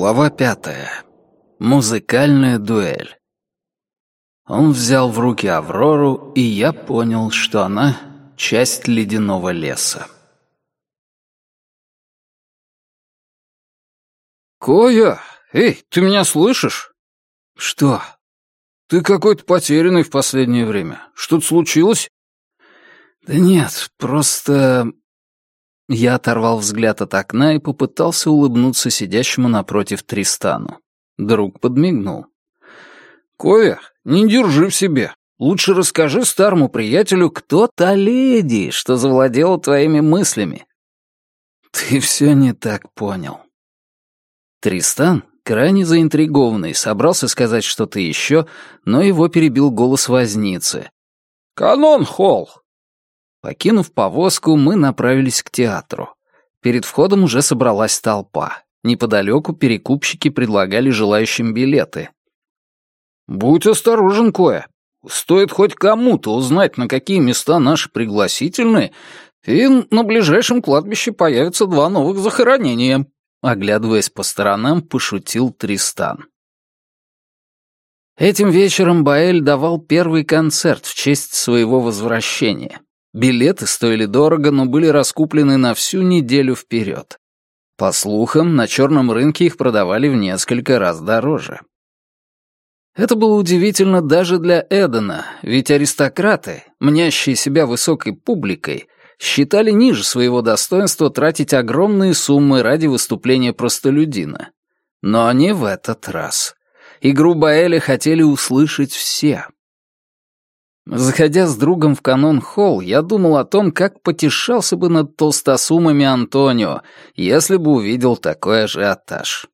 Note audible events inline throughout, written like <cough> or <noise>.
Глава пятая. Музыкальная дуэль. Он взял в руки Аврору, и я понял, что она — часть ледяного леса. «Коя! Эй, ты меня слышишь?» «Что?» «Ты какой-то потерянный в последнее время. Что-то случилось?» «Да нет, просто...» Я оторвал взгляд от окна и попытался улыбнуться сидящему напротив Тристану. Друг подмигнул. «Коя, не держи в себе. Лучше расскажи старому приятелю, кто та леди, что завладела твоими мыслями». «Ты все не так понял». Тристан, крайне заинтригованный, собрался сказать что-то еще, но его перебил голос возницы. «Канон Холл, Покинув повозку, мы направились к театру. Перед входом уже собралась толпа. Неподалеку перекупщики предлагали желающим билеты. «Будь осторожен, Коя. Стоит хоть кому-то узнать, на какие места наши пригласительные, и на ближайшем кладбище появятся два новых захоронения», оглядываясь по сторонам, пошутил Тристан. Этим вечером Баэль давал первый концерт в честь своего возвращения. Билеты стоили дорого, но были раскуплены на всю неделю вперед. По слухам, на черном рынке их продавали в несколько раз дороже. Это было удивительно даже для Эдена, ведь аристократы, мнящие себя высокой публикой, считали ниже своего достоинства тратить огромные суммы ради выступления простолюдина. Но не в этот раз. Игру Баэля хотели услышать все. Заходя с другом в канон-холл, я думал о том, как потешался бы над толстосумами Антонио, если бы увидел такой ажиотаж.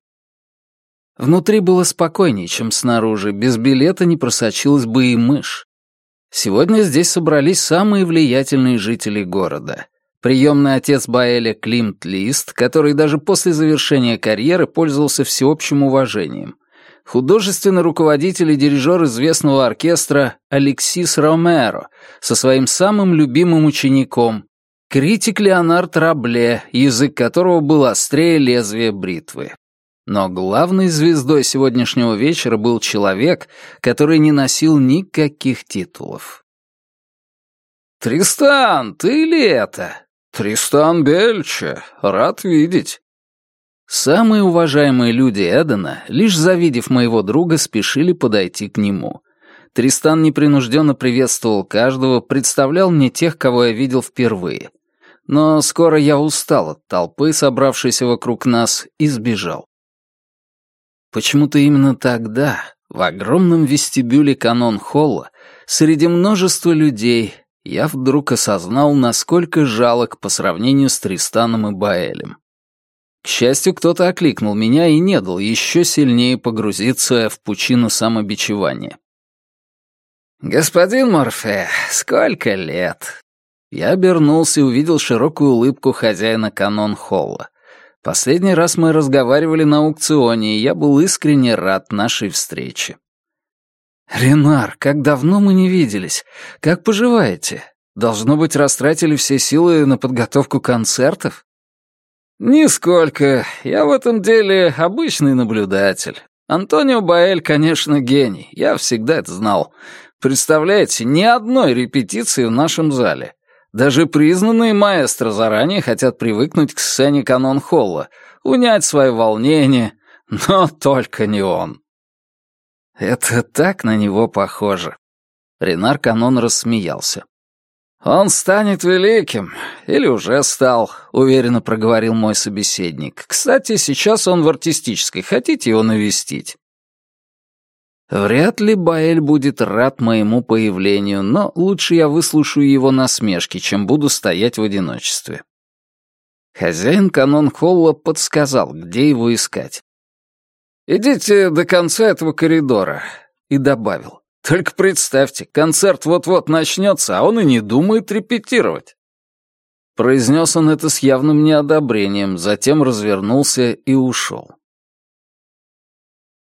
Внутри было спокойнее, чем снаружи, без билета не просочилась бы и мышь. Сегодня здесь собрались самые влиятельные жители города. Приемный отец Баэля Климт Лист, который даже после завершения карьеры пользовался всеобщим уважением — художественный руководитель и дирижер известного оркестра Алексис Ромеро со своим самым любимым учеником, критик Леонард Рабле, язык которого был острее лезвия бритвы. Но главной звездой сегодняшнего вечера был человек, который не носил никаких титулов. «Тристан, ты ли это?» «Тристан Бельче, рад видеть». Самые уважаемые люди Эдена, лишь завидев моего друга, спешили подойти к нему. Тристан непринужденно приветствовал каждого, представлял мне тех, кого я видел впервые. Но скоро я устал от толпы, собравшейся вокруг нас, и сбежал. Почему-то именно тогда, в огромном вестибюле канон-холла, среди множества людей, я вдруг осознал, насколько жалок по сравнению с Тристаном и Баэлем. К счастью, кто-то окликнул меня и не дал еще сильнее погрузиться в пучину самобичевания. «Господин Морфе, сколько лет?» Я обернулся и увидел широкую улыбку хозяина канон-холла. Последний раз мы разговаривали на аукционе, и я был искренне рад нашей встрече. «Ренар, как давно мы не виделись. Как поживаете? Должно быть, растратили все силы на подготовку концертов?» «Нисколько. Я в этом деле обычный наблюдатель. Антонио Баэль, конечно, гений. Я всегда это знал. Представляете, ни одной репетиции в нашем зале. Даже признанные маэстро заранее хотят привыкнуть к сцене канон-холла, унять свое волнение, но только не он». «Это так на него похоже». Ренар Канон рассмеялся. «Он станет великим, или уже стал», — уверенно проговорил мой собеседник. «Кстати, сейчас он в артистической. Хотите его навестить?» Вряд ли Баэль будет рад моему появлению, но лучше я выслушаю его насмешки, чем буду стоять в одиночестве. Хозяин канон-холла подсказал, где его искать. «Идите до конца этого коридора», — и добавил. Только представьте, концерт вот-вот начнется, а он и не думает репетировать. Произнес он это с явным неодобрением, затем развернулся и ушел.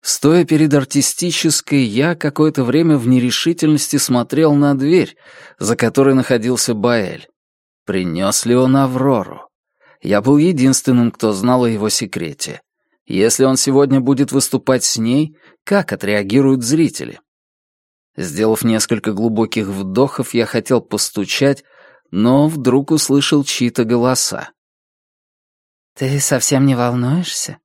Стоя перед артистической, я какое-то время в нерешительности смотрел на дверь, за которой находился Баэль. Принес ли он Аврору? Я был единственным, кто знал о его секрете. Если он сегодня будет выступать с ней, как отреагируют зрители? Сделав несколько глубоких вдохов, я хотел постучать, но вдруг услышал чьи-то голоса. «Ты совсем не волнуешься?»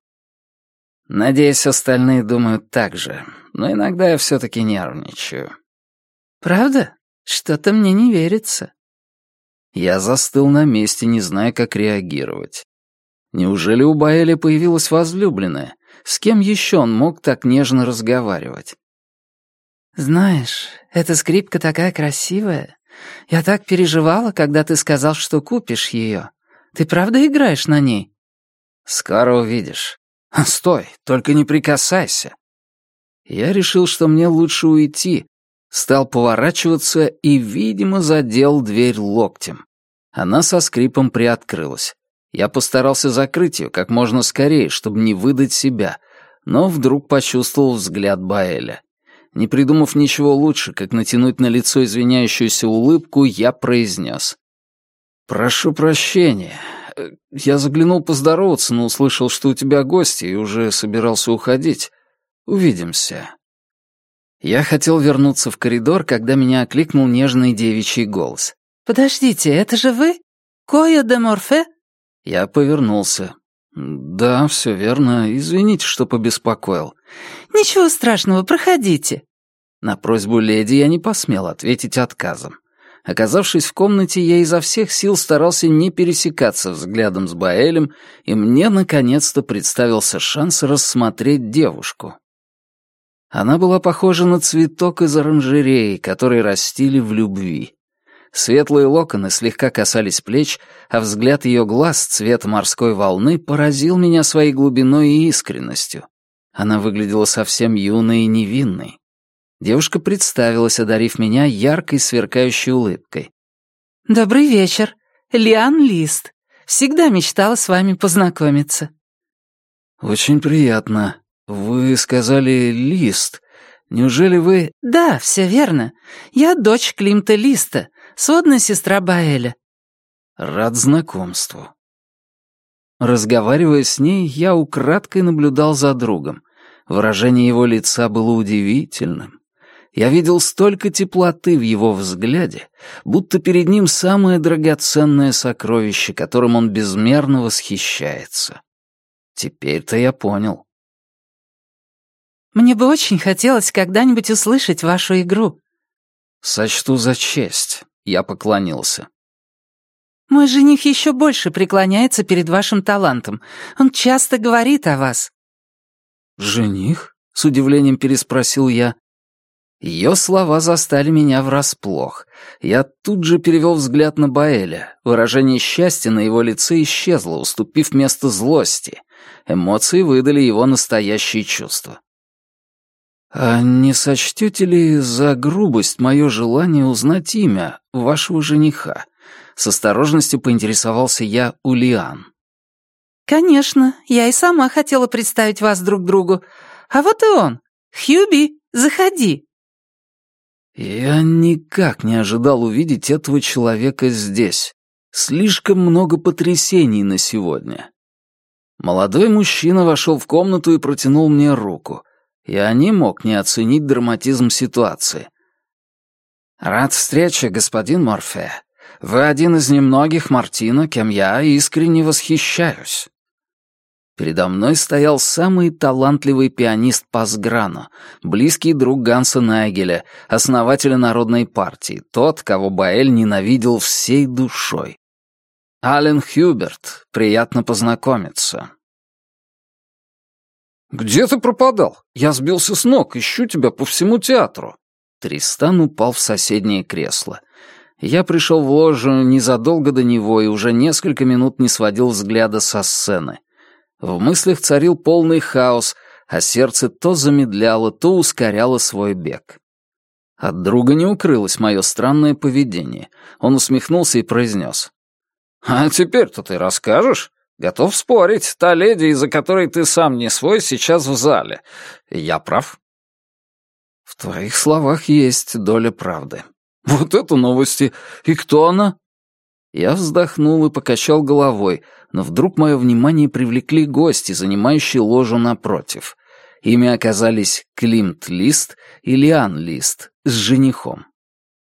Надеюсь, остальные думают так же, но иногда я все-таки нервничаю. «Правда? Что-то мне не верится». Я застыл на месте, не зная, как реагировать. Неужели у Баэля появилась возлюбленная? С кем еще он мог так нежно разговаривать? «Знаешь, эта скрипка такая красивая. Я так переживала, когда ты сказал, что купишь ее. Ты правда играешь на ней?» «Скоро увидишь. Стой, только не прикасайся». Я решил, что мне лучше уйти, стал поворачиваться и, видимо, задел дверь локтем. Она со скрипом приоткрылась. Я постарался закрыть ее как можно скорее, чтобы не выдать себя, но вдруг почувствовал взгляд Баэля. Не придумав ничего лучше, как натянуть на лицо извиняющуюся улыбку, я произнес. «Прошу прощения. Я заглянул поздороваться, но услышал, что у тебя гости, и уже собирался уходить. Увидимся». Я хотел вернуться в коридор, когда меня окликнул нежный девичий голос. «Подождите, это же вы? Коя де Морфе?» Я повернулся. «Да, все верно. Извините, что побеспокоил». «Ничего страшного, проходите». На просьбу леди я не посмел ответить отказом. Оказавшись в комнате, я изо всех сил старался не пересекаться взглядом с Баэлем, и мне наконец-то представился шанс рассмотреть девушку. Она была похожа на цветок из оранжереи, который растили в любви. Светлые локоны слегка касались плеч, а взгляд ее глаз цвета морской волны поразил меня своей глубиной и искренностью. Она выглядела совсем юной и невинной. Девушка представилась, одарив меня яркой сверкающей улыбкой. «Добрый вечер. Лиан Лист. Всегда мечтала с вами познакомиться». «Очень приятно. Вы сказали Лист. Неужели вы...» «Да, все верно. Я дочь Климта Листа, сводная сестра Баэля». «Рад знакомству». Разговаривая с ней, я украдкой наблюдал за другом. Выражение его лица было удивительным. Я видел столько теплоты в его взгляде, будто перед ним самое драгоценное сокровище, которым он безмерно восхищается. Теперь-то я понял. «Мне бы очень хотелось когда-нибудь услышать вашу игру», «Сочту за честь», — я поклонился. «Мой жених еще больше преклоняется перед вашим талантом. Он часто говорит о вас». «Жених?» — с удивлением переспросил я. Ее слова застали меня врасплох. Я тут же перевел взгляд на Баэля. Выражение счастья на его лице исчезло, уступив место злости. Эмоции выдали его настоящие чувства. «А не сочтете ли за грубость мое желание узнать имя вашего жениха?» С осторожностью поинтересовался я у Лиан. «Конечно, я и сама хотела представить вас друг другу. А вот и он. Хьюби, заходи». Я никак не ожидал увидеть этого человека здесь. Слишком много потрясений на сегодня. Молодой мужчина вошел в комнату и протянул мне руку — я не мог не оценить драматизм ситуации. «Рад встрече, господин Морфе. Вы один из немногих Мартина, кем я искренне восхищаюсь». Передо мной стоял самый талантливый пианист Пасграно, близкий друг Ганса Найгеля, основателя Народной партии, тот, кого Баэль ненавидел всей душой. Ален Хьюберт, приятно познакомиться. «Где ты пропадал? Я сбился с ног, ищу тебя по всему театру». Тристан упал в соседнее кресло. Я пришел в ложу незадолго до него и уже несколько минут не сводил взгляда со сцены. В мыслях царил полный хаос, а сердце то замедляло, то ускоряло свой бег. От друга не укрылось мое странное поведение. Он усмехнулся и произнес. «А теперь-то ты расскажешь? Готов спорить, та леди, из-за которой ты сам не свой, сейчас в зале. Я прав?» «В твоих словах есть доля правды». «Вот это новости! И кто она?» Я вздохнул и покачал головой, но вдруг мое внимание привлекли гости, занимающие ложу напротив. Ими оказались Климт Лист и Лиан Лист с женихом.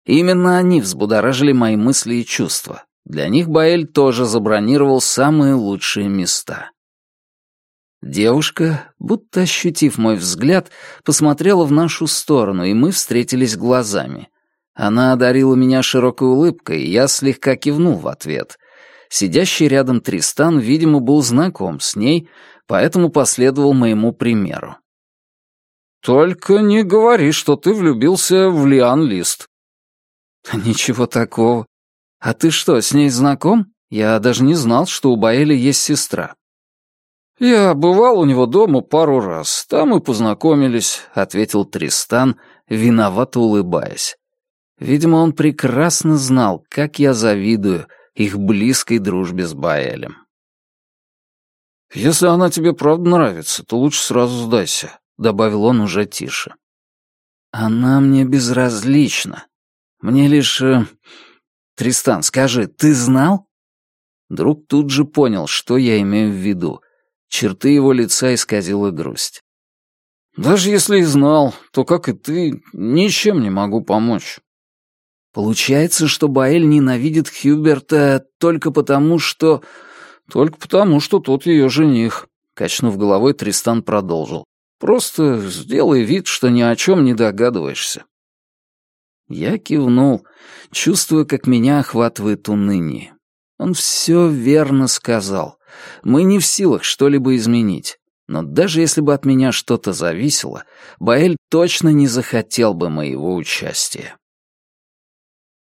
Именно они взбудоражили мои мысли и чувства. Для них Баэль тоже забронировал самые лучшие места. Девушка, будто ощутив мой взгляд, посмотрела в нашу сторону, и мы встретились глазами. Она одарила меня широкой улыбкой, и я слегка кивнул в ответ. Сидящий рядом Тристан, видимо, был знаком с ней, поэтому последовал моему примеру. «Только не говори, что ты влюбился в Лиан Лист». <laughs> «Ничего такого. А ты что, с ней знаком? Я даже не знал, что у Баэля есть сестра». «Я бывал у него дома пару раз, там и познакомились», — ответил Тристан, виновато улыбаясь. Видимо, он прекрасно знал, как я завидую их близкой дружбе с Баэлем. «Если она тебе правда нравится, то лучше сразу сдайся», — добавил он уже тише. «Она мне безразлична. Мне лишь... Э... Тристан, скажи, ты знал?» Друг тут же понял, что я имею в виду. Черты его лица исказила грусть. «Даже если и знал, то, как и ты, ничем не могу помочь. Получается, что Баэль ненавидит Хьюберта только потому, что... Только потому, что тот ее жених. Качнув головой, Тристан продолжил. Просто сделай вид, что ни о чем не догадываешься. Я кивнул, чувствуя, как меня охватывает уныние. Он все верно сказал. Мы не в силах что-либо изменить. Но даже если бы от меня что-то зависело, Баэль точно не захотел бы моего участия.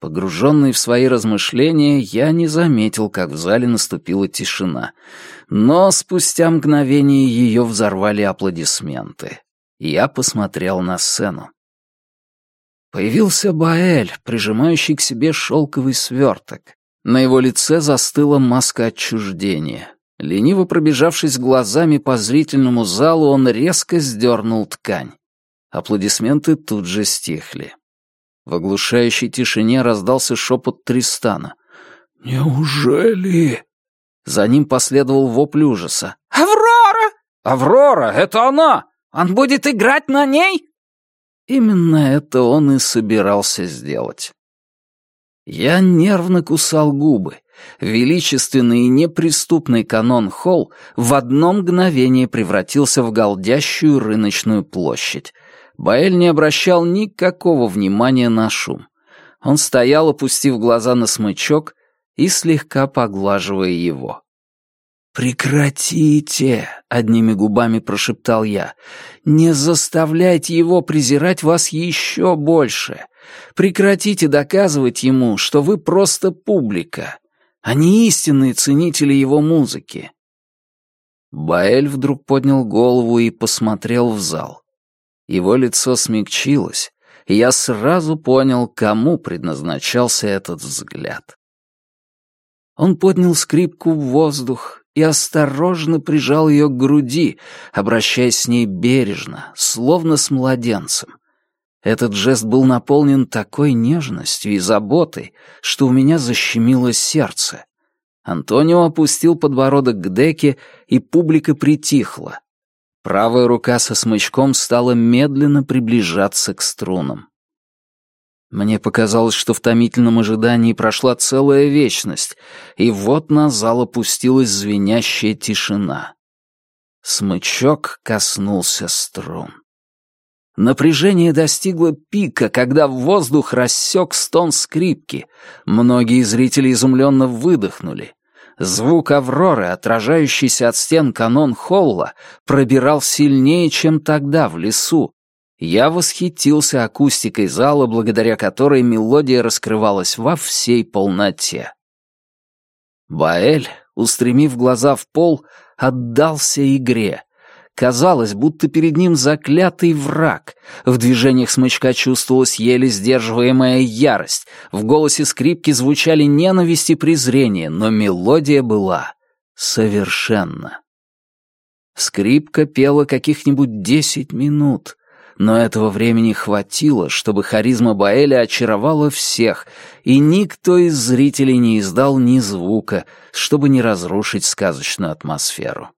Погруженный в свои размышления, я не заметил, как в зале наступила тишина. Но спустя мгновение ее взорвали аплодисменты. Я посмотрел на сцену. Появился Баэль, прижимающий к себе шелковый сверток. На его лице застыла маска отчуждения. Лениво пробежавшись глазами по зрительному залу, он резко сдернул ткань. Аплодисменты тут же стихли. В оглушающей тишине раздался шепот Тристана. «Неужели?» За ним последовал вопль ужаса. «Аврора!» «Аврора! Это она!» «Он будет играть на ней?» Именно это он и собирался сделать. Я нервно кусал губы. Величественный и неприступный канон Холл в одно мгновение превратился в голдящую рыночную площадь, Баэль не обращал никакого внимания на шум. Он стоял, опустив глаза на смычок и слегка поглаживая его. «Прекратите!» — одними губами прошептал я. «Не заставляйте его презирать вас еще больше. Прекратите доказывать ему, что вы просто публика, а не истинные ценители его музыки». Баэль вдруг поднял голову и посмотрел в зал. Его лицо смягчилось, и я сразу понял, кому предназначался этот взгляд. Он поднял скрипку в воздух и осторожно прижал ее к груди, обращаясь с ней бережно, словно с младенцем. Этот жест был наполнен такой нежностью и заботой, что у меня защемило сердце. Антонио опустил подбородок к деке, и публика притихла, Правая рука со смычком стала медленно приближаться к струнам. Мне показалось, что в томительном ожидании прошла целая вечность, и вот на зал опустилась звенящая тишина. Смычок коснулся струн. Напряжение достигло пика, когда в воздух рассек стон скрипки. Многие зрители изумленно выдохнули. Звук авроры, отражающийся от стен канон холла, пробирал сильнее, чем тогда в лесу. Я восхитился акустикой зала, благодаря которой мелодия раскрывалась во всей полноте. Баэль, устремив глаза в пол, отдался игре, Казалось, будто перед ним заклятый враг. В движениях смычка чувствовалась еле сдерживаемая ярость. В голосе скрипки звучали ненависть и презрение, но мелодия была совершенна. Скрипка пела каких-нибудь десять минут. но этого времени хватило, чтобы харизма Баэля очаровала всех, и никто из зрителей не издал ни звука, чтобы не разрушить сказочную атмосферу.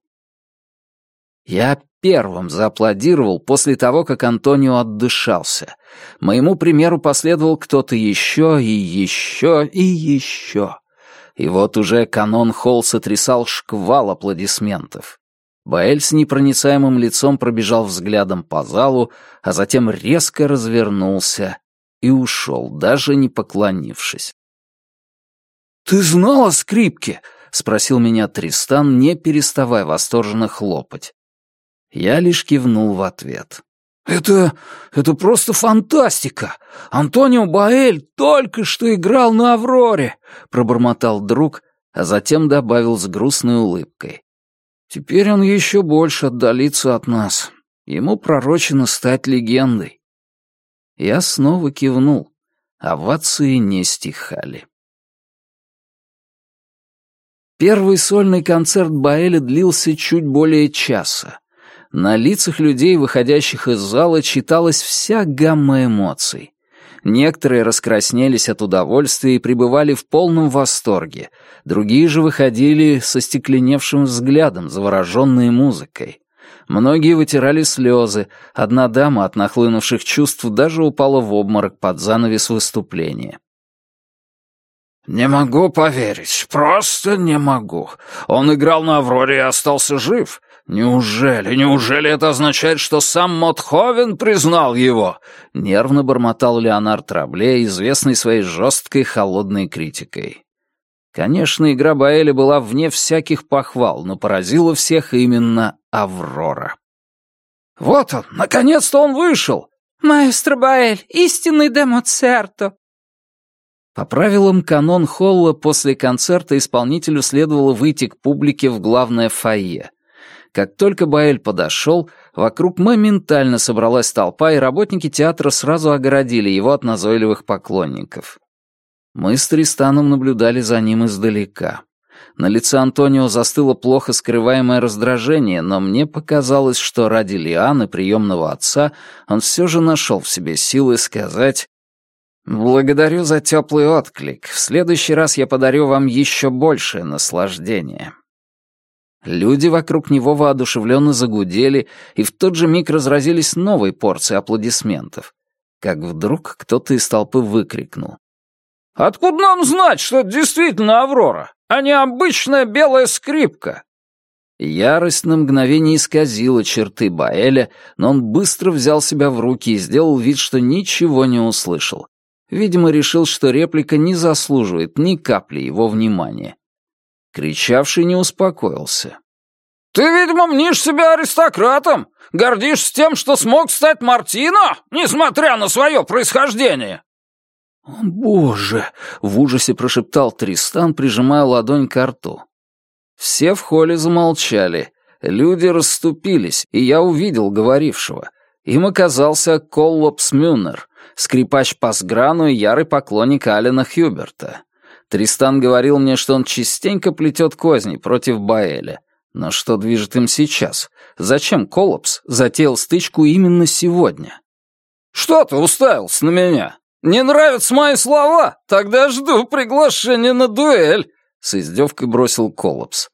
Я первым зааплодировал после того, как Антонио отдышался. Моему примеру последовал кто-то еще и еще и еще. И вот уже канон Холл сотрясал шквал аплодисментов. Баэль с непроницаемым лицом пробежал взглядом по залу, а затем резко развернулся и ушел, даже не поклонившись. «Ты знал о скрипке?» — спросил меня Тристан, не переставая восторженно хлопать. Я лишь кивнул в ответ. «Это... это просто фантастика! Антонио Баэль только что играл на «Авроре», — пробормотал друг, а затем добавил с грустной улыбкой. Теперь он еще больше отдалится от нас. Ему пророчено стать легендой. Я снова кивнул. Овации не стихали. Первый сольный концерт Баэля длился чуть более часа. На лицах людей, выходящих из зала, читалась вся гамма эмоций. Некоторые раскраснелись от удовольствия и пребывали в полном восторге, другие же выходили со стекленевшим взглядом, завороженные музыкой. Многие вытирали слезы, одна дама от нахлынувших чувств даже упала в обморок под занавес выступления. «Не могу поверить, просто не могу. Он играл на «Авроре» и остался жив. «Неужели, неужели это означает, что сам Мотховен признал его?» — нервно бормотал Леонард Рабле, известный своей жесткой холодной критикой. Конечно, игра Баэля была вне всяких похвал, но поразила всех именно Аврора. «Вот он, наконец-то он вышел!» «Маэстро Баэль, истинный де Моцерто!» По правилам канон Холла после концерта исполнителю следовало выйти к публике в главное фойе. Как только Баэль подошел, вокруг моментально собралась толпа, и работники театра сразу огородили его от назойливых поклонников. Мы с Тристаном наблюдали за ним издалека. На лице Антонио застыло плохо скрываемое раздражение, но мне показалось, что ради Лианы, приемного отца, он все же нашел в себе силы сказать «Благодарю за теплый отклик. В следующий раз я подарю вам еще большее наслаждение». Люди вокруг него воодушевленно загудели, и в тот же миг разразились новой порции аплодисментов. Как вдруг кто-то из толпы выкрикнул. «Откуда нам знать, что это действительно Аврора, а не обычная белая скрипка?» Ярость на мгновение исказила черты Баэля, но он быстро взял себя в руки и сделал вид, что ничего не услышал. Видимо, решил, что реплика не заслуживает ни капли его внимания. Кричавший не успокоился. «Ты, видимо, мнишь себя аристократом, гордишься тем, что смог стать Мартино, несмотря на свое происхождение!» «О, боже!» — в ужасе прошептал Тристан, прижимая ладонь к рту. Все в холле замолчали. Люди расступились, и я увидел говорившего. Им оказался Коллопс Мюннер, скрипач по сграну и ярый поклонник Алина Хьюберта. Тристан говорил мне, что он частенько плетет козни против Баэля. Но что движет им сейчас? Зачем Коллапс затеял стычку именно сегодня? «Что ты уставился на меня? Не нравятся мои слова? Тогда жду приглашения на дуэль!» С издевкой бросил Коллапс.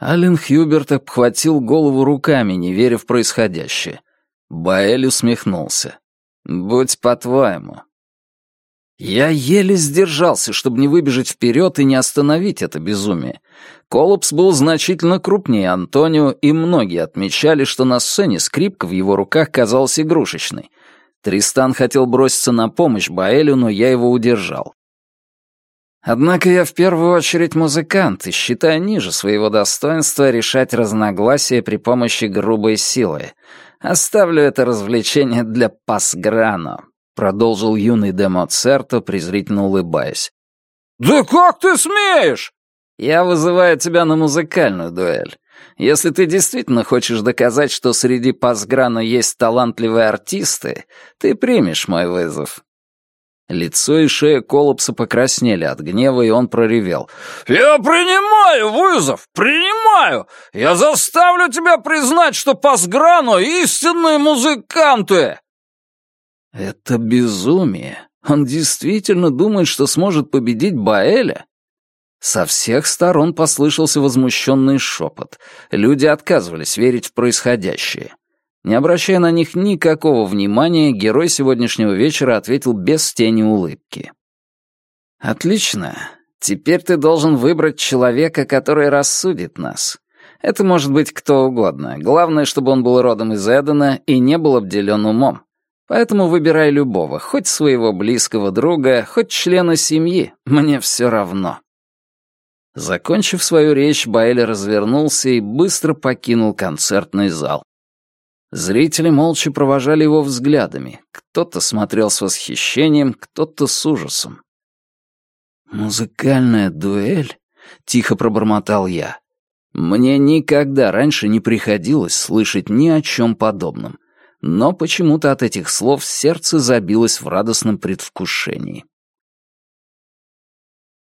Ален Хьюберт обхватил голову руками, не веря в происходящее. Баэль усмехнулся. «Будь по-твоему, я еле сдержался, чтобы не выбежать вперед и не остановить это безумие. Колопс был значительно крупнее Антонио, и многие отмечали, что на сцене скрипка в его руках казалась игрушечной. Тристан хотел броситься на помощь Баэлю, но я его удержал. Однако я в первую очередь музыкант и считаю ниже своего достоинства решать разногласия при помощи грубой силы. Оставлю это развлечение для пасграно продолжил юный де Моцерто, презрительно улыбаясь. «Да как ты смеешь?» «Я вызываю тебя на музыкальную дуэль. Если ты действительно хочешь доказать, что среди Пасграна есть талантливые артисты, ты примешь мой вызов». Лицо и шея Колопса покраснели от гнева, и он проревел. «Я принимаю вызов! Принимаю! Я заставлю тебя признать, что Пасграно — истинные музыканты!» Это безумие. Он действительно думает, что сможет победить Баэля? Со всех сторон послышался возмущенный шепот. Люди отказывались верить в происходящее. Не обращая на них никакого внимания, герой сегодняшнего вечера ответил без тени улыбки. «Отлично. Теперь ты должен выбрать человека, который рассудит нас. Это может быть кто угодно. Главное, чтобы он был родом из Эдена и не был обделен умом. Поэтому выбирай любого, хоть своего близкого друга, хоть члена семьи. Мне все равно». Закончив свою речь, Байли развернулся и быстро покинул концертный зал. Зрители молча провожали его взглядами. Кто-то смотрел с восхищением, кто-то с ужасом. «Музыкальная дуэль?» — тихо пробормотал я. Мне никогда раньше не приходилось слышать ни о чем подобном, но почему-то от этих слов сердце забилось в радостном предвкушении.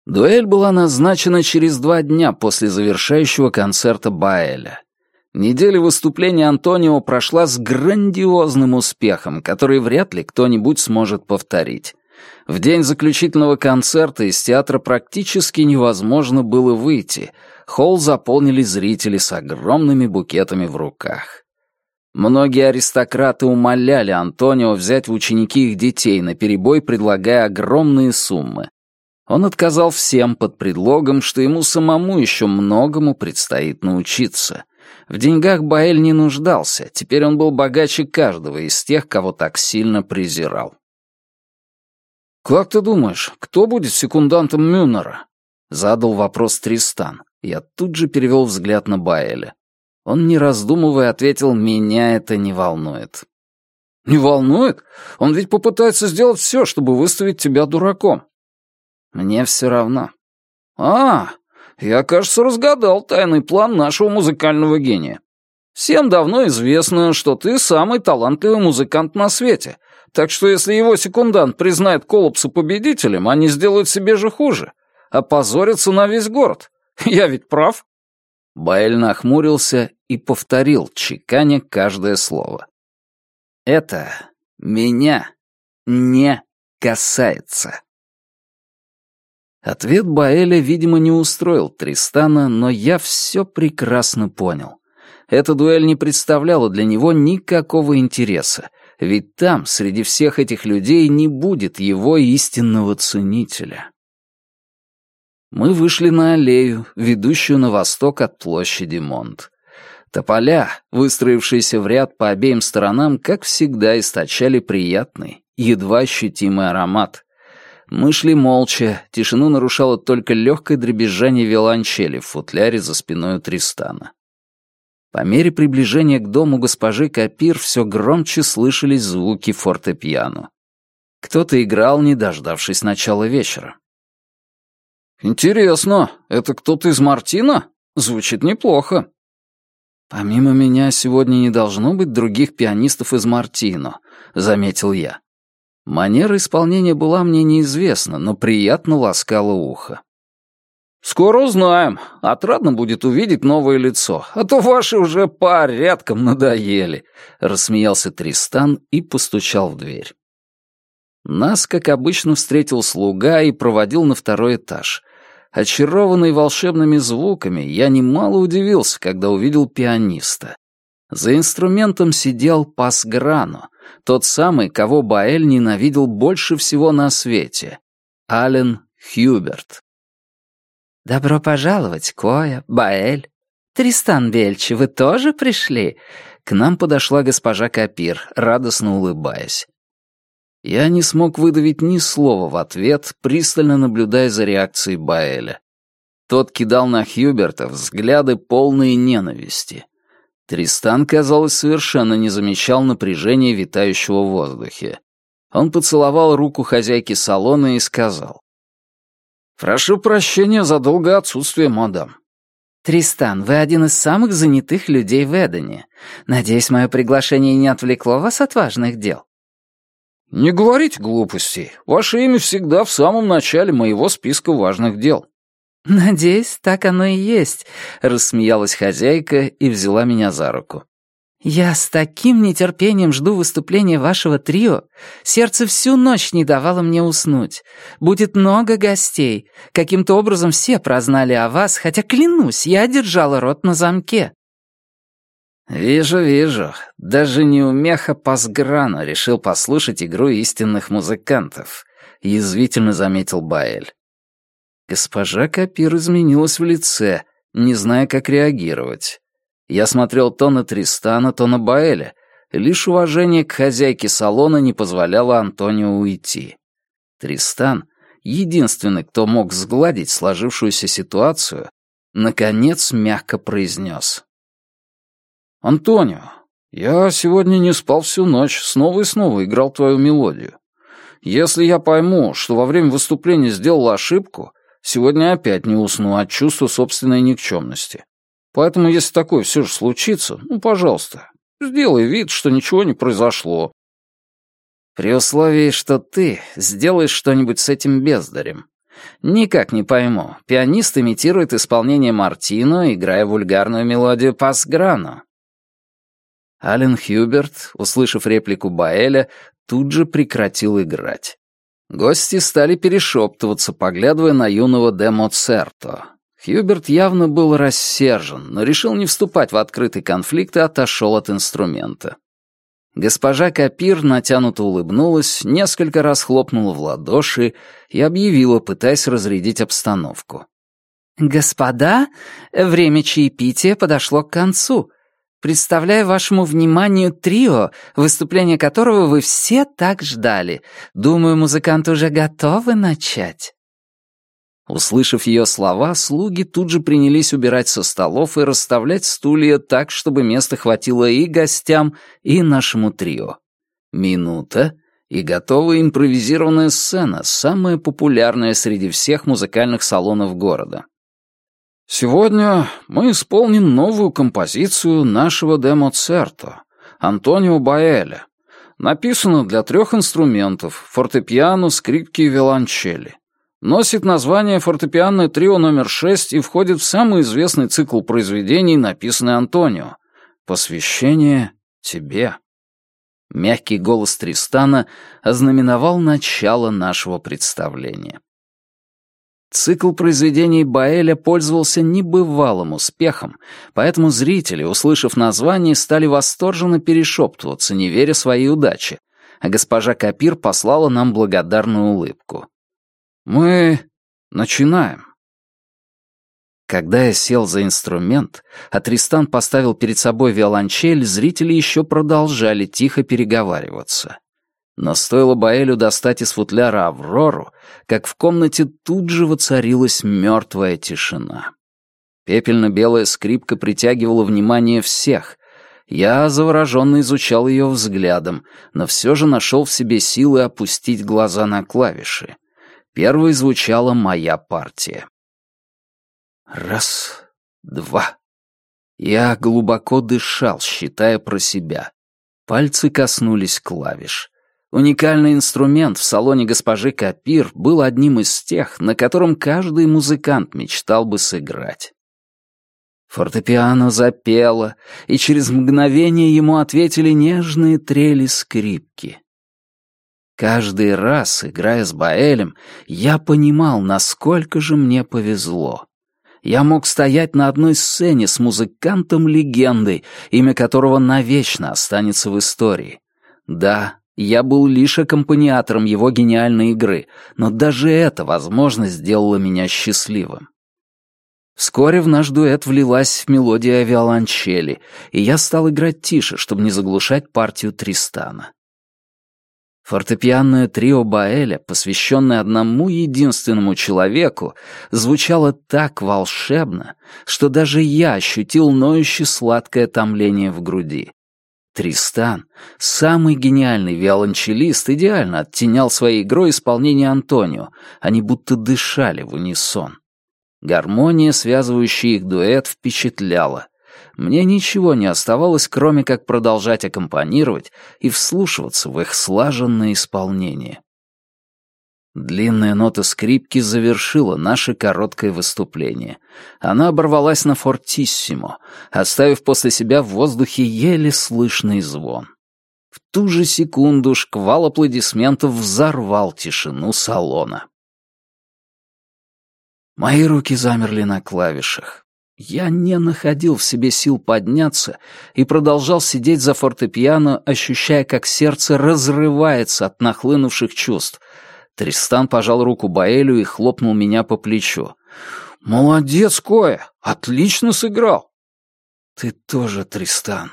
Дуэль была назначена через два дня после завершающего концерта Баэля. Неделя выступления Антонио прошла с грандиозным успехом, который вряд ли кто-нибудь сможет повторить. В день заключительного концерта из театра практически невозможно было выйти. Холл заполнили зрители с огромными букетами в руках. Многие аристократы умоляли Антонио взять в ученики их детей, наперебой предлагая огромные суммы. Он отказал всем под предлогом, что ему самому еще многому предстоит научиться. В деньгах Баэль не нуждался, теперь он был богаче каждого из тех, кого так сильно презирал. «Как ты думаешь, кто будет секундантом Мюннера?» — задал вопрос Тристан. Я тут же перевел взгляд на Баэля. Он, не раздумывая, ответил, «Меня это не волнует». «Не волнует? Он ведь попытается сделать все, чтобы выставить тебя дураком». «Мне все равно». «А, я, кажется, разгадал тайный план нашего музыкального гения. Всем давно известно, что ты самый талантливый музыкант на свете, так что если его секундант признает Колопса победителем, они сделают себе же хуже, опозорятся на весь город. Я ведь прав?» Байль нахмурился и повторил, чеканя каждое слово. «Это меня не касается». Ответ Баэля, видимо, не устроил Тристана, но я все прекрасно понял. Эта дуэль не представляла для него никакого интереса, ведь там, среди всех этих людей, не будет его истинного ценителя. Мы вышли на аллею, ведущую на восток от площади Монт. Тополя, выстроившиеся в ряд по обеим сторонам, как всегда источали приятный, едва ощутимый аромат. Мы шли молча, тишину нарушало только легкое дребезжание виолончели в футляре за спиной у Тристана. По мере приближения к дому госпожи Капир все громче слышались звуки фортепиано. Кто-то играл, не дождавшись начала вечера. «Интересно, это кто-то из Мартина? Звучит неплохо». «Помимо меня сегодня не должно быть других пианистов из Мартино», — заметил я. Манера исполнения была мне неизвестна, но приятно ласкала ухо. «Скоро узнаем. Отрадно будет увидеть новое лицо, а то ваши уже порядком надоели», — рассмеялся Тристан и постучал в дверь. Нас, как обычно, встретил слуга и проводил на второй этаж. Очарованный волшебными звуками, я немало удивился, когда увидел пианиста. За инструментом сидел Пасграно, тот самый, кого Баэль ненавидел больше всего на свете. Ален Хьюберт. «Добро пожаловать, Коя, Баэль. Тристан Бельчи, вы тоже пришли?» К нам подошла госпожа Капир, радостно улыбаясь. Я не смог выдавить ни слова в ответ, пристально наблюдая за реакцией Баэля. Тот кидал на Хьюберта взгляды полные ненависти. Тристан, казалось, совершенно не замечал напряжения, витающего в воздухе. Он поцеловал руку хозяйки салона и сказал. «Прошу прощения за долгое отсутствие, мадам». «Тристан, вы один из самых занятых людей в Эдене. Надеюсь, мое приглашение не отвлекло вас от важных дел». «Не говорите глупостей. Ваше имя всегда в самом начале моего списка важных дел». «Надеюсь, так оно и есть», — рассмеялась хозяйка и взяла меня за руку. «Я с таким нетерпением жду выступления вашего трио. Сердце всю ночь не давало мне уснуть. Будет много гостей. Каким-то образом все прознали о вас, хотя, клянусь, я держала рот на замке». «Вижу, вижу. Даже неумеха Пасграну решил послушать игру истинных музыкантов», — язвительно заметил Баэль. Госпожа Капир изменилась в лице, не зная, как реагировать. Я смотрел то на Тристана, то на Баэля. Лишь уважение к хозяйке салона не позволяло Антонио уйти. Тристан, единственный, кто мог сгладить сложившуюся ситуацию, наконец мягко произнес. «Антонио, я сегодня не спал всю ночь, снова и снова играл твою мелодию. Если я пойму, что во время выступления сделал ошибку, сегодня опять не усну от чувства собственной никчемности. Поэтому, если такое все же случится, ну, пожалуйста, сделай вид, что ничего не произошло. При условии, что ты сделаешь что-нибудь с этим бездарем. Никак не пойму. Пианист имитирует исполнение Мартино, играя вульгарную мелодию пасграну. Ален Хьюберт, услышав реплику Баэля, тут же прекратил играть. Гости стали перешептываться, поглядывая на юного де Моцерто, Хьюберт явно был рассержен, но решил не вступать в открытый конфликт и отошел от инструмента. Госпожа Капир натянуто улыбнулась, несколько раз хлопнула в ладоши и объявила, пытаясь разрядить обстановку. «Господа, время чаепития подошло к концу. Представляю вашему вниманию трио, выступление которого вы все так ждали. Думаю, музыканты уже готовы начать». Услышав ее слова, слуги тут же принялись убирать со столов и расставлять стулья так, чтобы места хватило и гостям, и нашему трио. Минута, и готова импровизированная сцена, самая популярная среди всех музыкальных салонов города. «Сегодня мы исполним новую композицию нашего демо-церто, Антонио Баэля. Написано для трех инструментов — фортепиано, скрипки и виолончели. Носит название фортепианное трио номер 6 и входит в самый известный цикл произведений, написанный Антонио. Посвящение тебе. Мягкий голос Тристана ознаменовал начало нашего представления. Цикл произведений Баэля пользовался небывалым успехом, поэтому зрители, услышав название, стали восторженно перешептываться, не веря своей удаче, а госпожа Капир послала нам благодарную улыбку. Мы начинаем. Когда я сел за инструмент, а Тристан поставил перед собой виолончель, зрители еще продолжали тихо переговариваться. Но стоило Баэлю достать из футляра Аврору, как в комнате тут же воцарилась мертвая тишина. Пепельно-белая скрипка притягивала внимание всех. Я завороженно изучал ее взглядом, но все же нашел в себе силы опустить глаза на клавиши. Первой звучала моя партия. Раз, два. Я глубоко дышал, считая про себя. Пальцы коснулись клавиш. Уникальный инструмент в салоне госпожи Капир был одним из тех, на котором каждый музыкант мечтал бы сыграть. Фортепиано запело, и через мгновение ему ответили нежные трели скрипки. Каждый раз, играя с Баэлем, я понимал, насколько же мне повезло. Я мог стоять на одной сцене с музыкантом-легендой, имя которого навечно останется в истории. Да, я был лишь аккомпаниатором его гениальной игры, но даже эта возможность сделала меня счастливым. Вскоре в наш дуэт влилась мелодия виолончели, и я стал играть тише, чтобы не заглушать партию Тристана. Фортепианное трио Баэля, посвященное одному единственному человеку, звучало так волшебно, что даже я ощутил ноющее сладкое томление в груди. Тристан, самый гениальный виолончелист, идеально оттенял своей игрой исполнение Антонио, они будто дышали в унисон. Гармония, связывающая их дуэт, впечатляла. мне ничего не оставалось, кроме как продолжать аккомпанировать и вслушиваться в их слаженное исполнение. Длинная нота скрипки завершила наше короткое выступление. Она оборвалась на фортиссимо, оставив после себя в воздухе еле слышный звон. В ту же секунду шквал аплодисментов взорвал тишину салона. Мои руки замерли на клавишах. Я не находил в себе сил подняться и продолжал сидеть за фортепиано, ощущая, как сердце разрывается от нахлынувших чувств. Тристан пожал руку Баэлю и хлопнул меня по плечу. «Молодец, Коя! Отлично сыграл!» «Ты тоже, Тристан!»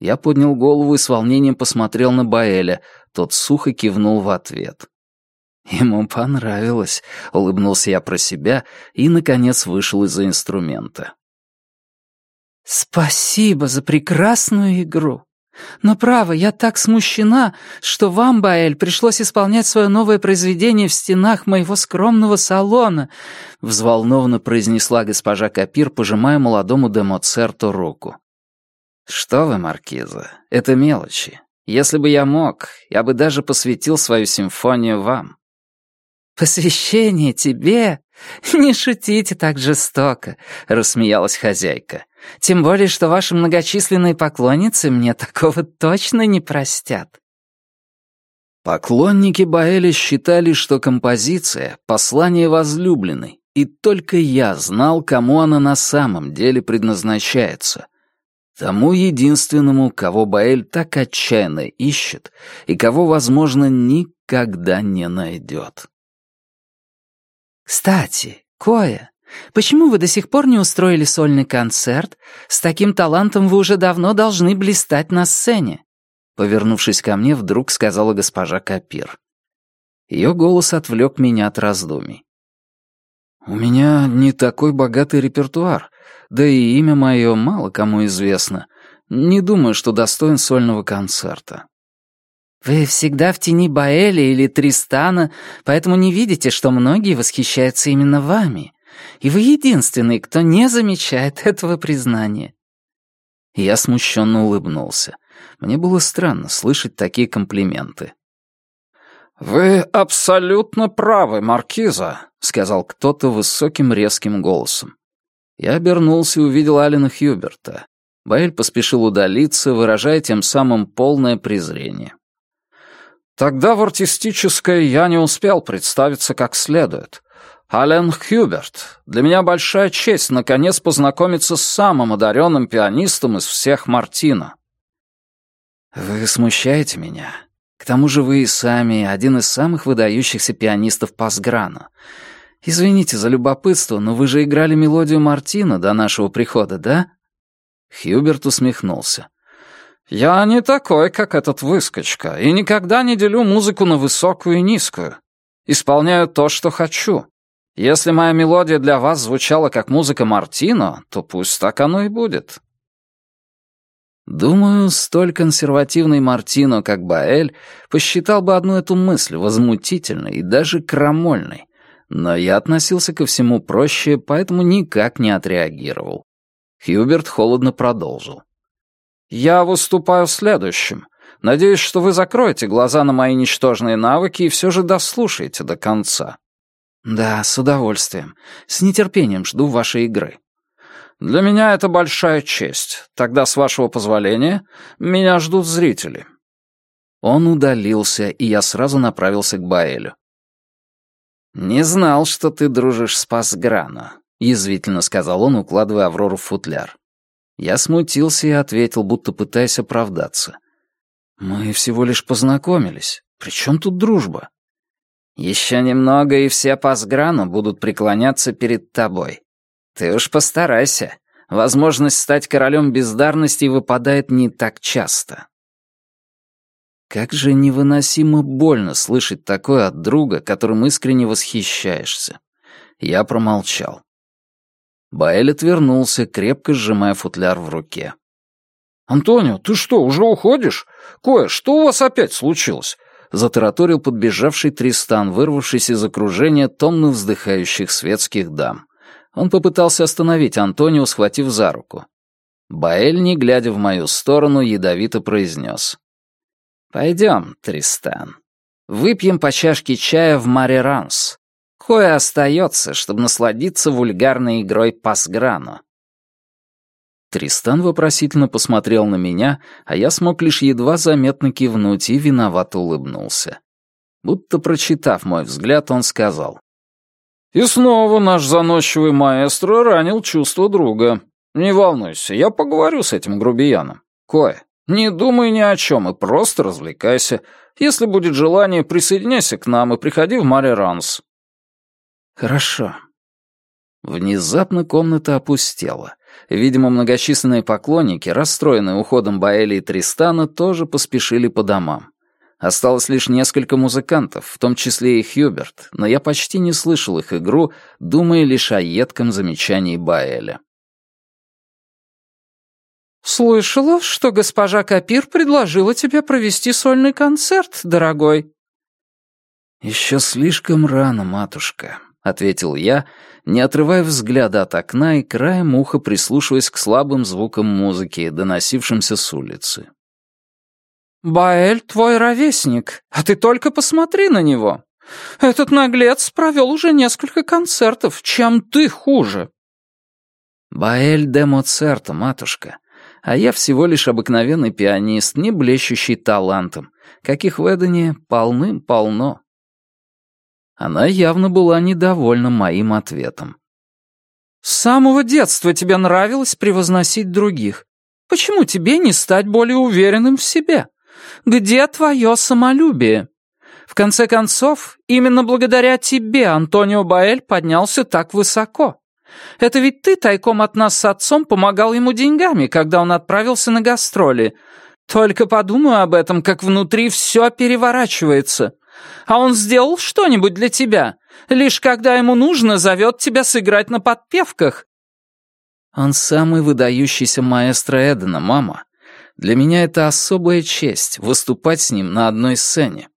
Я поднял голову и с волнением посмотрел на Баэля. Тот сухо кивнул в ответ. Ему понравилось, улыбнулся я про себя и, наконец, вышел из-за инструмента. «Спасибо за прекрасную игру. Но, право, я так смущена, что вам, Баэль, пришлось исполнять свое новое произведение в стенах моего скромного салона», взволнованно произнесла госпожа Капир, пожимая молодому де Моцерту руку. «Что вы, Маркиза, это мелочи. Если бы я мог, я бы даже посвятил свою симфонию вам. «Посвящение тебе? <laughs> Не шутите так жестоко», — рассмеялась хозяйка. «Тем более, что ваши многочисленные поклонницы мне такого точно не простят». Поклонники Баэля считали, что композиция — послание возлюбленной, и только я знал, кому она на самом деле предназначается. Тому единственному, кого Баэль так отчаянно ищет и кого, возможно, никогда не найдет. «Кстати, Коя, почему вы до сих пор не устроили сольный концерт? С таким талантом вы уже давно должны блистать на сцене». Повернувшись ко мне, вдруг сказала госпожа Капир. Ее голос отвлек меня от раздумий. «У меня не такой богатый репертуар, да и имя мое мало кому известно. Не думаю, что достоин сольного концерта. Вы всегда в тени Баэля или Тристана, поэтому не видите, что многие восхищаются именно вами. И вы единственный, кто не замечает <laughs> этого признания». Я смущенно улыбнулся. Мне было странно слышать такие комплименты. «Вы абсолютно правы, Маркиза», — сказал кто-то высоким резким голосом. Я обернулся и увидел Алина Хьюберта. Баэль поспешил удалиться, выражая тем самым полное презрение. Тогда в артистической я не успел представиться как следует. Ален Хьюберт, для меня большая честь наконец познакомиться с самым одаренным пианистом из всех Мартина. Вы смущаете меня. К тому же вы и сами один из самых выдающихся пианистов Пасграна. Извините за любопытство, но вы же играли мелодию Мартина до нашего прихода, да? Хьюберт усмехнулся. «Я не такой, как этот выскочка, и никогда не делю музыку на высокую и низкую. Исполняю то, что хочу. Если моя мелодия для вас звучала как музыка Мартино, то пусть так оно и будет». Думаю, столь консервативный Мартино, как Баэль, посчитал бы одну эту мысль возмутительной и даже крамольной, но я относился ко всему проще, поэтому никак не отреагировал. Хьюберт холодно продолжил. «Я выступаю следующим. Надеюсь, что вы закроете глаза на мои ничтожные навыки и все же дослушаете до конца». «Да, с удовольствием. С нетерпением жду вашей игры». «Для меня это большая честь. Тогда, с вашего позволения, меня ждут зрители». Он удалился, и я сразу направился к Баэлю. «Не знал, что ты дружишь с Пасграно», — язвительно сказал он, укладывая Аврору в футляр. Я смутился и ответил, будто пытаясь оправдаться. «Мы всего лишь познакомились. При чем тут дружба?» «Еще немного, и все по сграну будут преклоняться перед тобой. Ты уж постарайся. Возможность стать королем бездарности выпадает не так часто». Как же невыносимо больно слышать такое от друга, которым искренне восхищаешься. Я промолчал. Баэль отвернулся, крепко сжимая футляр в руке. «Антонио, ты что, уже уходишь? Кое, что у вас опять случилось?» Затараторил подбежавший Тристан, вырвавшись из окружения томно вздыхающих светских дам. Он попытался остановить Антонио, схватив за руку. Баэль, не глядя в мою сторону, ядовито произнес. «Пойдем, Тристан. Выпьем по чашке чая в Маре Ранс. Кое остается, чтобы насладиться вульгарной игрой пасграну». Тристан вопросительно посмотрел на меня, а я смог лишь едва заметно кивнуть и виновато улыбнулся. Будто прочитав мой взгляд, он сказал. «И снова наш заносчивый маэстро ранил чувство друга. Не волнуйся, я поговорю с этим грубияном. Кое, не думай ни о чем и просто развлекайся. Если будет желание, присоединяйся к нам и приходи в Маре Ранс». «Хорошо». Внезапно комната опустела. Видимо, многочисленные поклонники, расстроенные уходом Баэли и Тристана, тоже поспешили по домам. Осталось лишь несколько музыкантов, в том числе и Хьюберт, но я почти не слышал их игру, думая лишь о едком замечании Баэля. «Слышала, что госпожа Капир предложила тебе провести сольный концерт, дорогой». «Еще слишком рано, матушка», — ответил я, не отрывая взгляда от окна и краем уха прислушиваясь к слабым звукам музыки, доносившимся с улицы. «Баэль твой ровесник, а ты только посмотри на него. Этот наглец провел уже несколько концертов. Чем ты хуже?» «Баэль де Моцерто, матушка, а я всего лишь обыкновенный пианист, не блещущий талантом, каких в Эдене полным-полно». Она явно была недовольна моим ответом. «С самого детства тебе нравилось превозносить других. Почему тебе не стать более уверенным в себе?» Где твое самолюбие? В конце концов, именно благодаря тебе Антонио Баэль поднялся так высоко. Это ведь ты тайком от нас с отцом помогал ему деньгами, когда он отправился на гастроли. Только подумаю об этом, как внутри все переворачивается. А он сделал что-нибудь для тебя? Лишь когда ему нужно, зовет тебя сыграть на подпевках. Он самый выдающийся маэстро Эдена, мама. Для меня это особая честь — выступать с ним на одной сцене.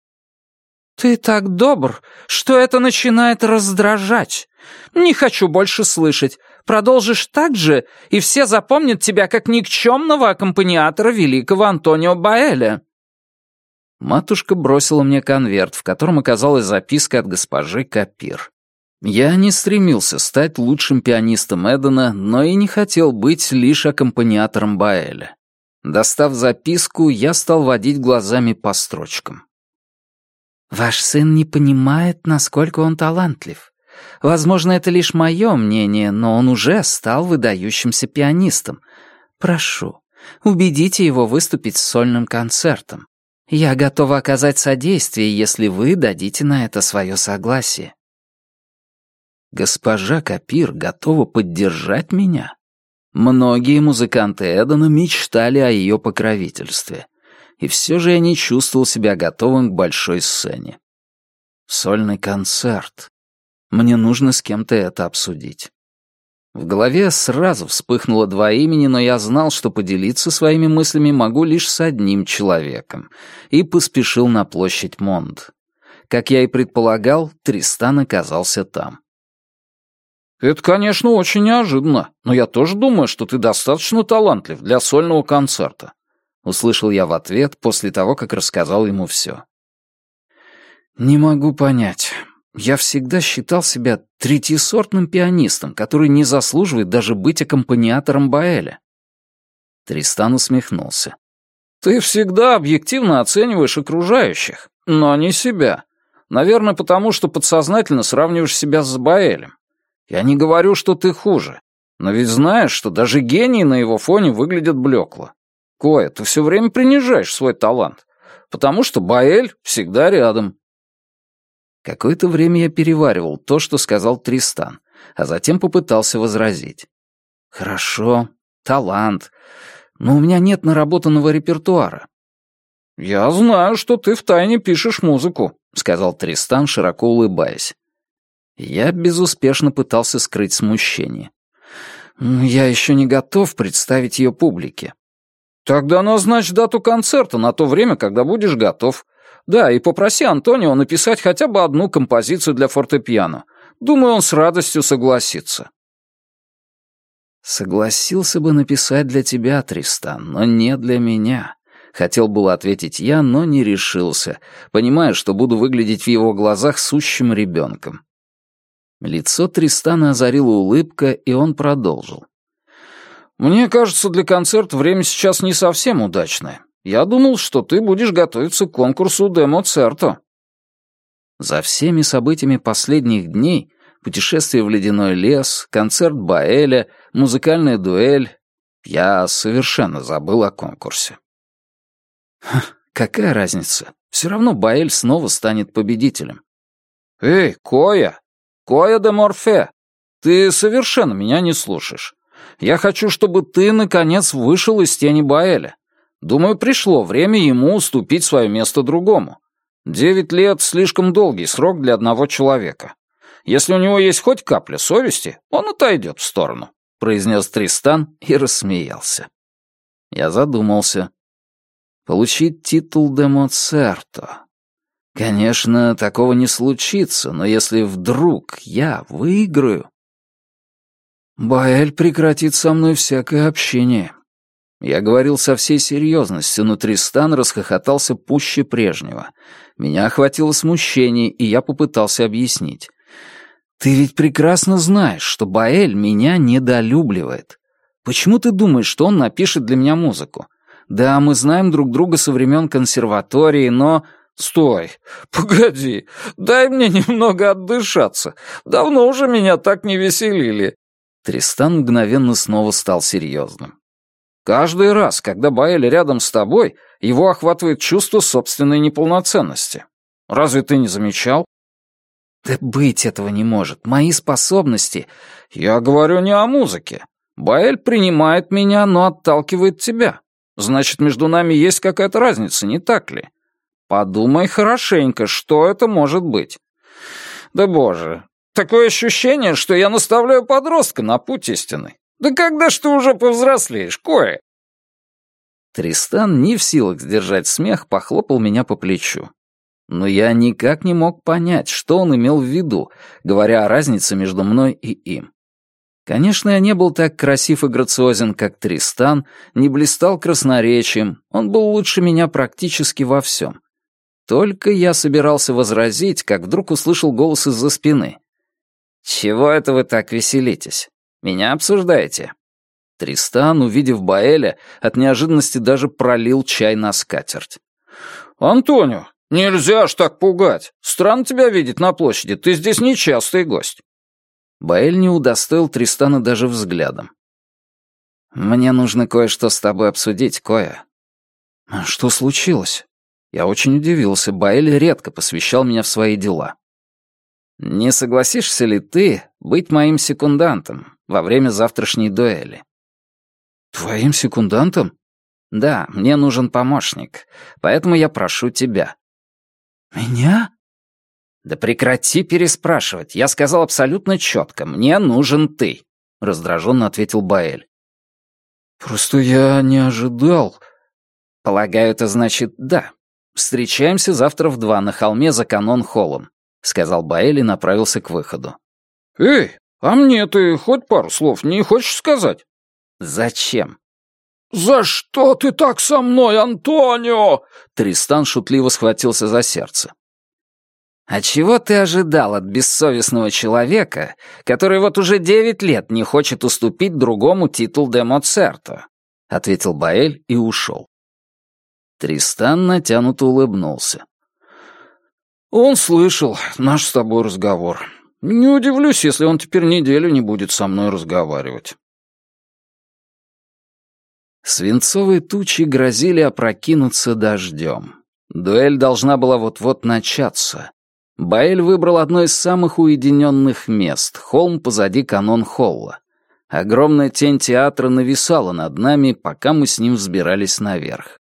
«Ты так добр, что это начинает раздражать. Не хочу больше слышать. Продолжишь так же, и все запомнят тебя как никчемного аккомпаниатора великого Антонио Баэля». Матушка бросила мне конверт, в котором оказалась записка от госпожи Капир. Я не стремился стать лучшим пианистом Эдена, но и не хотел быть лишь аккомпаниатором Баэля. Достав записку, я стал водить глазами по строчкам. «Ваш сын не понимает, насколько он талантлив. Возможно, это лишь мое мнение, но он уже стал выдающимся пианистом. Прошу, убедите его выступить с сольным концертом. Я готова оказать содействие, если вы дадите на это свое согласие». «Госпожа Капир готова поддержать меня?» Многие музыканты Эдена мечтали о ее покровительстве. И все же я не чувствовал себя готовым к большой сцене. Сольный концерт. Мне нужно с кем-то это обсудить. В голове сразу вспыхнуло два имени, но я знал, что поделиться своими мыслями могу лишь с одним человеком, и поспешил на площадь Монд. Как я и предполагал, Тристан оказался там. «Это, конечно, очень неожиданно, но я тоже думаю, что ты достаточно талантлив для сольного концерта», — услышал я в ответ после того, как рассказал ему все. «Не могу понять. Я всегда считал себя третьесортным пианистом, который не заслуживает даже быть аккомпаниатором Баэля». Тристан усмехнулся. «Ты всегда объективно оцениваешь окружающих, но не себя. Наверное, потому что подсознательно сравниваешь себя с Баэлем. Я не говорю, что ты хуже, но ведь знаешь, что даже гении на его фоне выглядят блекло. Коя, ты все время принижаешь свой талант, потому что Баэль всегда рядом. Какое-то время я переваривал то, что сказал Тристан, а затем попытался возразить. «Хорошо, талант, но у меня нет наработанного репертуара». «Я знаю, что ты втайне пишешь музыку», — сказал Тристан, широко улыбаясь. Я безуспешно пытался скрыть смущение. Я еще не готов представить ее публике. Тогда назначь дату концерта на то время, когда будешь готов. Да, и попроси Антонио написать хотя бы одну композицию для фортепиано. Думаю, он с радостью согласится. Согласился бы написать для тебя, Тристан, но не для меня. Хотел было ответить я, но не решился, понимая, что буду выглядеть в его глазах сущим ребенком. Лицо Тристана озарила улыбка, и он продолжил. «Мне кажется, для концерта время сейчас не совсем удачное. Я думал, что ты будешь готовиться к конкурсу демо-церто». За всеми событиями последних дней — путешествие в ледяной лес, концерт Баэля, музыкальная дуэль — я совершенно забыл о конкурсе. Ха, какая разница? Все равно Баэль снова станет победителем. «Эй, Коя! Коя де Морфе! Ты совершенно меня не слушаешь. Я хочу, чтобы ты, наконец, вышел из тени Баэля. Думаю, пришло время ему уступить свое место другому. Девять лет — слишком долгий срок для одного человека. Если у него есть хоть капля совести, он отойдет в сторону», — произнес Тристан и рассмеялся. Я задумался. Получить титул де Моцерто. Конечно, такого не случится, но если вдруг я выиграю... Баэль прекратит со мной всякое общение. Я говорил со всей серьезностью, но Тристан расхохотался пуще прежнего. Меня охватило смущение, и я попытался объяснить. «Ты ведь прекрасно знаешь, что Баэль меня недолюбливает. Почему ты думаешь, что он напишет для меня музыку? Да, мы знаем друг друга со времен консерватории, но...» «Стой! Погоди! Дай мне немного отдышаться. Давно уже меня так не веселили!» Тристан мгновенно снова стал серьезным. «Каждый раз, когда Баэль рядом с тобой, его охватывает чувство собственной неполноценности. Разве ты не замечал?» «Да быть этого не может. Мои способности...» «Я говорю не о музыке. Баэль принимает меня, но отталкивает тебя. Значит, между нами есть какая-то разница, не так ли? Подумай хорошенько, что это может быть. Да боже, такое ощущение, что я наставляю подростка на путь истины. Да когда ж ты уже повзрослеешь, Кое? Тристан, не в силах сдержать смех, похлопал меня по плечу. Но я никак не мог понять, что он имел в виду, говоря о разнице между мной и им. Конечно, я не был так красив и грациозен, как Тристан, не блистал красноречием, он был лучше меня практически во всем. Только я собирался возразить, как вдруг услышал голос из-за спины. «Чего это вы так веселитесь? Меня обсуждаете?» Тристан, увидев Баэля, от неожиданности даже пролил чай на скатерть. «Антонио, нельзя ж так пугать. Странно тебя видеть на площади, ты здесь нечастый гость». Баэль не удостоил Тристана даже взглядом. «Мне нужно кое-что с тобой обсудить, Коя». «Что случилось?» Я очень удивился, Баэль редко посвящал меня в свои дела. «Не согласишься ли ты быть моим секундантом во время завтрашней дуэли?» «Твоим секундантом?» «Да, мне нужен помощник, поэтому я прошу тебя». «Меня?» «Да прекрати переспрашивать. Я сказал абсолютно четко. Мне нужен ты», — раздраженно ответил Баэль. «Просто я не ожидал». «Полагаю, это значит «да». Встречаемся завтра в два на холме за канон-холлом», — сказал Баэль и направился к выходу. «Эй, а мне ты хоть пару слов не хочешь сказать?» «Зачем?» «За что ты так со мной, Антонио?» Тристан шутливо схватился за сердце. «А чего ты ожидал от бессовестного человека, который вот уже девять лет не хочет уступить другому титул де Моцерто?» — ответил Баэль и ушел. Тристан натянуто улыбнулся. «Он слышал наш с тобой разговор. Не удивлюсь, если он теперь неделю не будет со мной разговаривать». Свинцовые тучи грозили опрокинуться дождем. Дуэль должна была вот-вот начаться. Баэль выбрал одно из самых уединенных мест — холм позади канон-холла. Огромная тень театра нависала над нами, пока мы с ним взбирались наверх.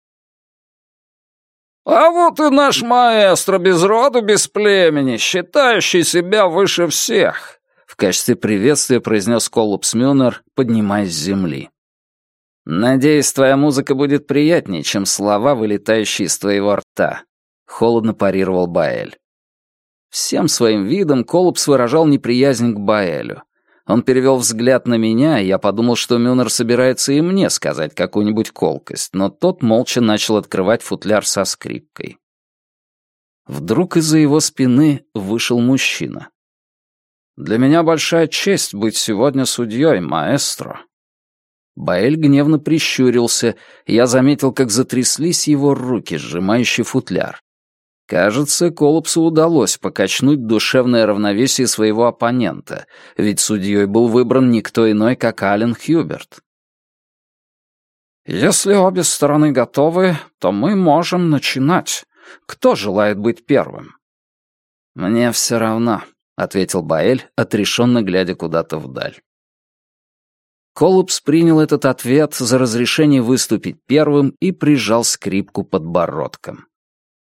«А вот и наш маэстро без роду, без племени, считающий себя выше всех», — в качестве приветствия произнес Колупс Мюнер, поднимаясь с земли. «Надеюсь, твоя музыка будет приятнее, чем слова, вылетающие из твоего рта», — холодно парировал Баэль. Всем своим видом Колупс выражал неприязнь к Баэлю. Он перевел взгляд на меня, и я подумал, что Мюнер собирается и мне сказать какую-нибудь колкость, но тот молча начал открывать футляр со скрипкой. Вдруг из-за его спины вышел мужчина. «Для меня большая честь быть сегодня судьей, маэстро». Баэль гневно прищурился, и я заметил, как затряслись его руки, сжимающие футляр. Кажется, Колопсу удалось покачнуть душевное равновесие своего оппонента, ведь судьей был выбран никто иной, как Ален Хьюберт. «Если обе стороны готовы, то мы можем начинать. Кто желает быть первым?» «Мне все равно», — ответил Баэль, отрешенно глядя куда-то вдаль. Колупс принял этот ответ за разрешение выступить первым и прижал скрипку подбородком.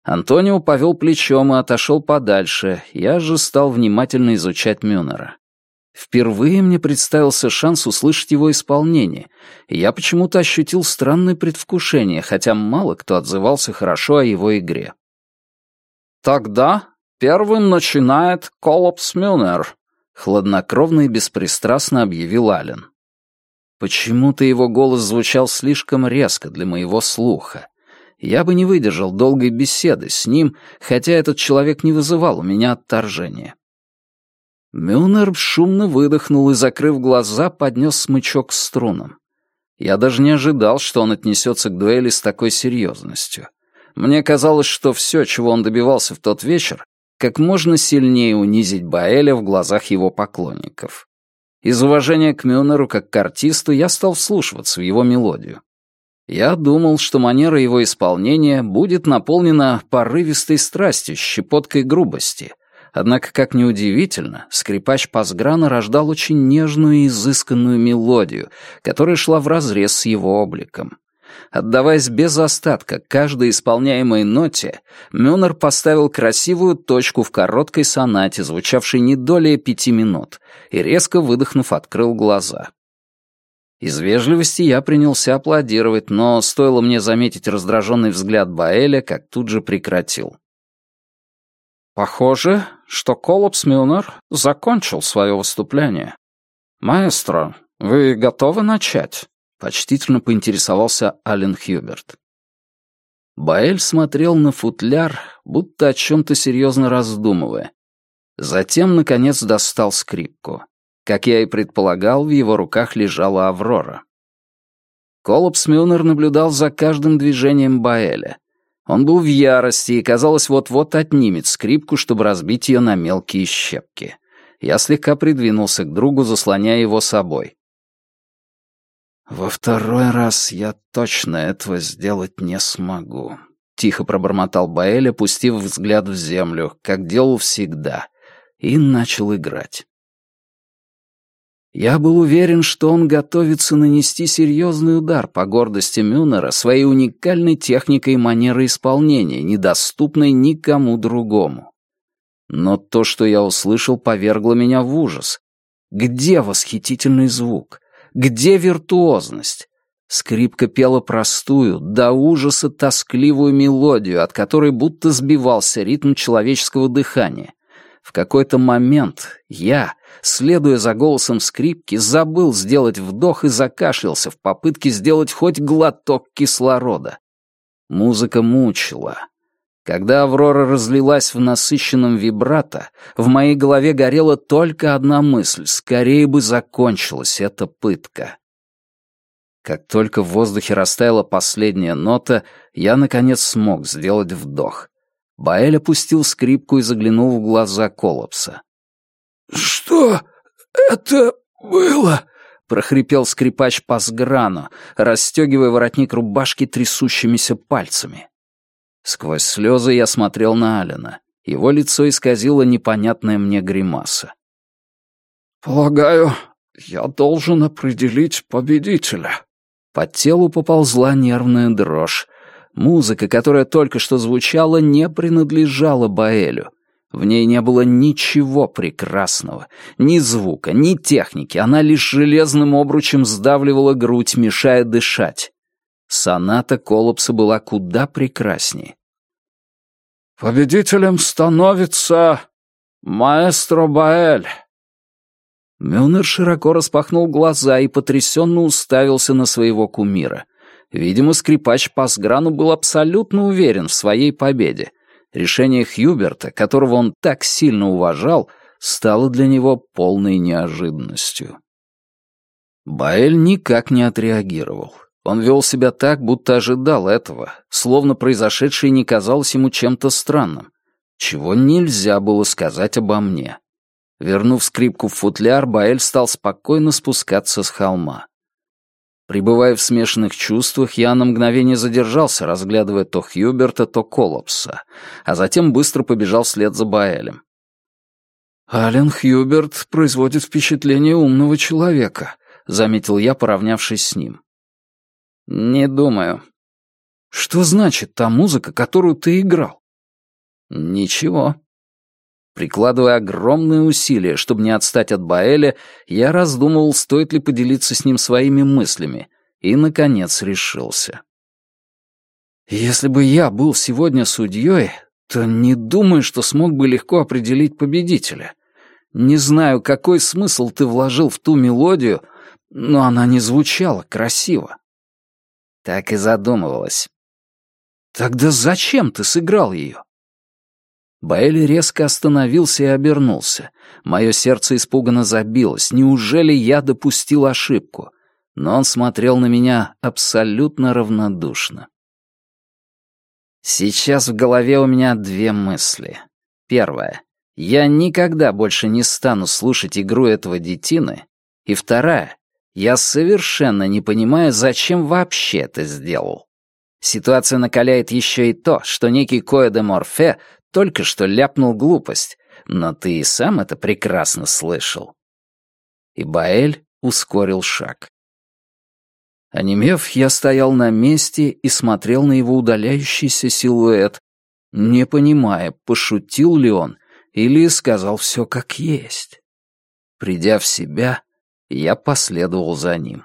Антонио повел плечом и отошел подальше, я же стал внимательно изучать Мюнера. Впервые мне представился шанс услышать его исполнение, и я почему-то ощутил странное предвкушение, хотя мало кто отзывался хорошо о его игре. «Тогда первым начинает Колопс Мюнер», — хладнокровно и беспристрастно объявил Ален. Почему-то его голос звучал слишком резко для моего слуха. Я бы не выдержал долгой беседы с ним, хотя этот человек не вызывал у меня отторжения. Мюнер шумно выдохнул и, закрыв глаза, поднес смычок к струнам. Я даже не ожидал, что он отнесется к дуэли с такой серьезностью. Мне казалось, что все, чего он добивался в тот вечер, как можно сильнее унизить Баэля в глазах его поклонников. Из уважения к Мюнеру как к артисту я стал вслушиваться в его мелодию. Я думал, что манера его исполнения будет наполнена порывистой страстью, щепоткой грубости. Однако, как ни удивительно, скрипач Пасграна рождал очень нежную и изысканную мелодию, которая шла вразрез с его обликом. Отдаваясь без остатка каждой исполняемой ноте, Мюнер поставил красивую точку в короткой сонате, звучавшей не долее пяти минут, и, резко выдохнув, открыл глаза. Из вежливости я принялся аплодировать, но стоило мне заметить раздраженный взгляд Баэля, как тут же прекратил. «Похоже, что Колопс Мюнер закончил свое выступление. Маэстро, вы готовы начать?» — почтительно поинтересовался Ален Хьюберт. Баэль смотрел на футляр, будто о чем-то серьезно раздумывая. Затем, наконец, достал скрипку. Как я и предполагал, в его руках лежала Аврора. Колопс Мюнер наблюдал за каждым движением Баэля. Он был в ярости и, казалось, вот-вот отнимет скрипку, чтобы разбить ее на мелкие щепки. Я слегка придвинулся к другу, заслоняя его собой. «Во второй раз я точно этого сделать не смогу», — тихо пробормотал Баэль, опустив взгляд в землю, как делал всегда, и начал играть. Я был уверен, что он готовится нанести серьезный удар по гордости Мюнера своей уникальной техникой и манерой исполнения, недоступной никому другому. Но то, что я услышал, повергло меня в ужас. Где восхитительный звук? Где виртуозность? Скрипка пела простую, до ужаса тоскливую мелодию, от которой будто сбивался ритм человеческого дыхания. В какой-то момент я, следуя за голосом скрипки, забыл сделать вдох и закашлялся в попытке сделать хоть глоток кислорода. Музыка мучила. Когда Аврора разлилась в насыщенном вибрато, в моей голове горела только одна мысль — скорее бы закончилась эта пытка. Как только в воздухе растаяла последняя нота, я, наконец, смог сделать вдох. Баэль опустил скрипку и заглянул в глаза Колопса. «Что это было?» — прохрипел скрипач Пасграну, расстегивая воротник рубашки трясущимися пальцами. Сквозь слезы я смотрел на Алина. Его лицо исказило непонятная мне гримаса. «Полагаю, я должен определить победителя». По телу поползла нервная дрожь. Музыка, которая только что звучала, не принадлежала Баэлю. В ней не было ничего прекрасного, ни звука, ни техники, она лишь железным обручем сдавливала грудь, мешая дышать. Соната Колопса была куда прекраснее. «Победителем становится маэстро Баэль». Мюнер широко распахнул глаза и потрясенно уставился на своего кумира. Видимо, скрипач Пасграну был абсолютно уверен в своей победе. Решение Хьюберта, которого он так сильно уважал, стало для него полной неожиданностью. Баэль никак не отреагировал. Он вел себя так, будто ожидал этого, словно произошедшее не казалось ему чем-то странным, чего нельзя было сказать обо мне. Вернув скрипку в футляр, Баэль стал спокойно спускаться с холма. Прибывая в смешанных чувствах, я на мгновение задержался, разглядывая то Хьюберта, то Коллапса, а затем быстро побежал вслед за Баэлем. «Ален Хьюберт производит впечатление умного человека», — заметил я, поравнявшись с ним. «Не думаю». «Что значит та музыка, которую ты играл?» «Ничего», Прикладывая огромные усилия, чтобы не отстать от Баэля, я раздумывал, стоит ли поделиться с ним своими мыслями, и, наконец, решился. «Если бы я был сегодня судьей, то не думаю, что смог бы легко определить победителя. Не знаю, какой смысл ты вложил в ту мелодию, но она не звучала красиво». Так и задумывалась. «Тогда зачем ты сыграл ее?» Баэль резко остановился и обернулся. Мое сердце испуганно забилось. Неужели я допустил ошибку? Но он смотрел на меня абсолютно равнодушно. Сейчас в голове у меня две мысли. Первая. Я никогда больше не стану слушать игру этого детины. И вторая. Я совершенно не понимаю, зачем вообще это сделал. Ситуация накаляет еще и то, что некий Коэ де Морфе только что ляпнул глупость, но ты и сам это прекрасно слышал». И Баэль ускорил шаг. Онемев, я стоял на месте и смотрел на его удаляющийся силуэт, не понимая, пошутил ли он или сказал все как есть. Придя в себя, я последовал за ним.